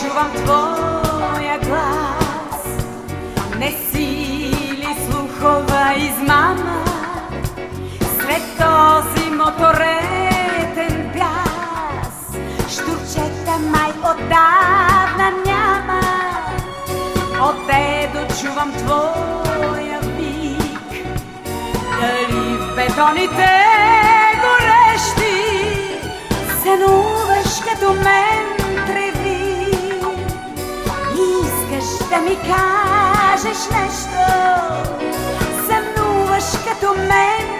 чувам твоя глас. Не си ли слухова измама след този моторетен пяс? Штурчета май отдавна няма, от чувам твоя вик. Дали в бетоните горещи сънуваш като мен? Искаш да ми кажеш нещо, сънуваш като мен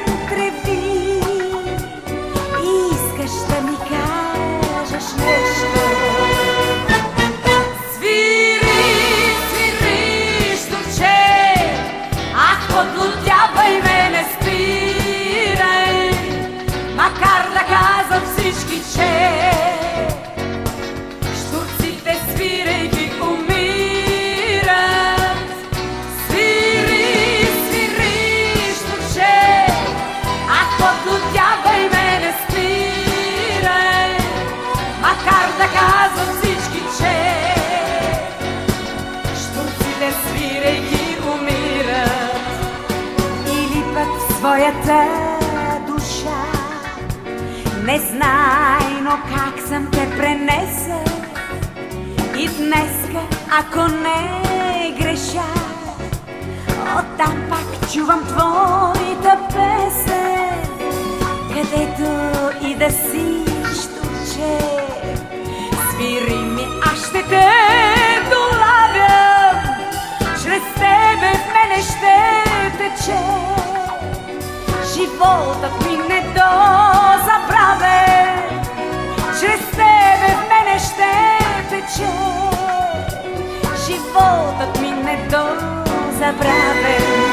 своята душа. Незнайно как съм те пренеса И днеска, ако не греша Оттам пак чувам твоята песен. Където и да си, Животът ми не до забравен